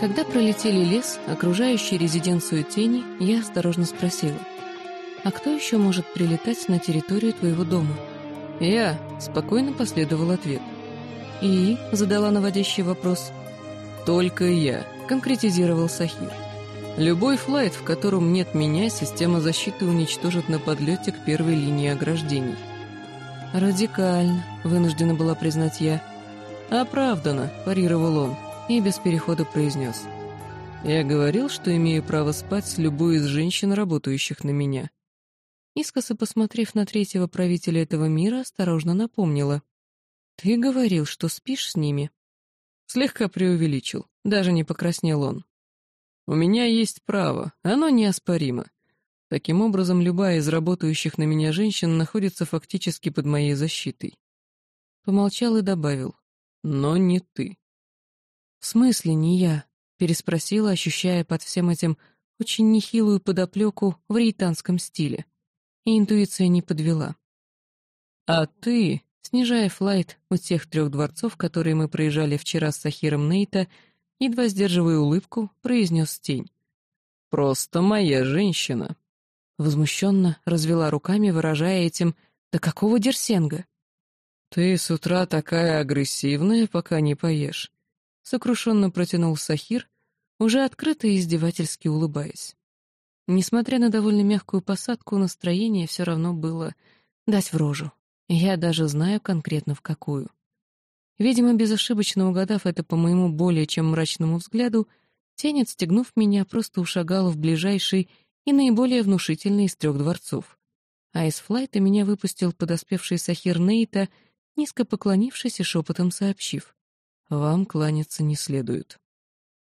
Когда пролетели лес, окружающий резиденцию тени, я осторожно спросила. «А кто еще может прилетать на территорию твоего дома?» «Я», — спокойно последовал ответ. «И?» — задала наводящий вопрос. «Только я», — конкретизировал Сахир. «Любой флайт, в котором нет меня, система защиты уничтожит на подлете к первой линии ограждений». «Радикально», — вынуждена была признать я. «Оправданно», — парировал он и без перехода произнес. «Я говорил, что имею право спать с любой из женщин, работающих на меня». Искоса посмотрев на третьего правителя этого мира, осторожно напомнила. «Ты говорил, что спишь с ними?» Слегка преувеличил, даже не покраснел он. «У меня есть право, оно неоспоримо. Таким образом, любая из работающих на меня женщин находится фактически под моей защитой». Помолчал и добавил. «Но не ты». «В смысле не я?» — переспросила, ощущая под всем этим очень нехилую подоплеку в рейтанском стиле. И интуиция не подвела. «А ты», снижая флайт у тех трех дворцов, которые мы проезжали вчера с Сахиром Нейта, едва сдерживая улыбку, произнес тень. «Просто моя женщина». Возмущенно развела руками, выражая этим «Да какого дерсенга?» «Ты с утра такая агрессивная, пока не поешь. — сокрушенно протянул Сахир, уже открыто и издевательски улыбаясь. Несмотря на довольно мягкую посадку, настроение все равно было дать в рожу. Я даже знаю конкретно в какую. Видимо, безошибочно угадав это по моему более чем мрачному взгляду, тень, отстегнув меня, просто ушагала в ближайший и наиболее внушительный из трех дворцов. А из флайта меня выпустил подоспевший Сахир Нейта, низко поклонившись и шепотом сообщив. Вам кланяться не следует.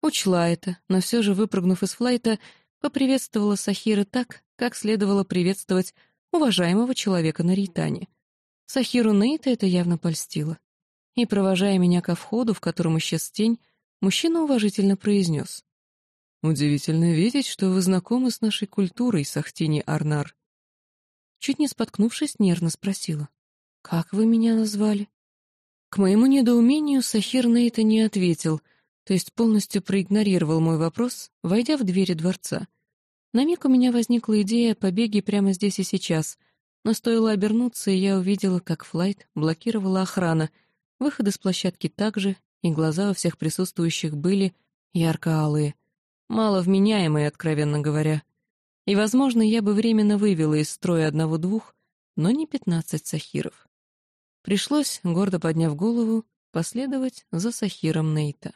Учла это, но все же, выпрыгнув из флайта, поприветствовала Сахира так, как следовало приветствовать уважаемого человека на Рейтане. Сахиру Нейта это явно польстило. И, провожая меня ко входу, в котором исчез тень, мужчина уважительно произнес. «Удивительно видеть, что вы знакомы с нашей культурой, Сахтини Арнар». Чуть не споткнувшись, нервно спросила. «Как вы меня назвали?» К моему недоумению Сахир на это не ответил, то есть полностью проигнорировал мой вопрос, войдя в двери дворца. На миг у меня возникла идея о побеге прямо здесь и сейчас, но стоило обернуться, и я увидела, как флайт блокировала охрана, выходы с площадки также, и глаза у всех присутствующих были ярко-алые, маловменяемые, откровенно говоря. И, возможно, я бы временно вывела из строя одного-двух, но не пятнадцать сахиров. Пришлось, гордо подняв голову, последовать за Сахиром Нейта.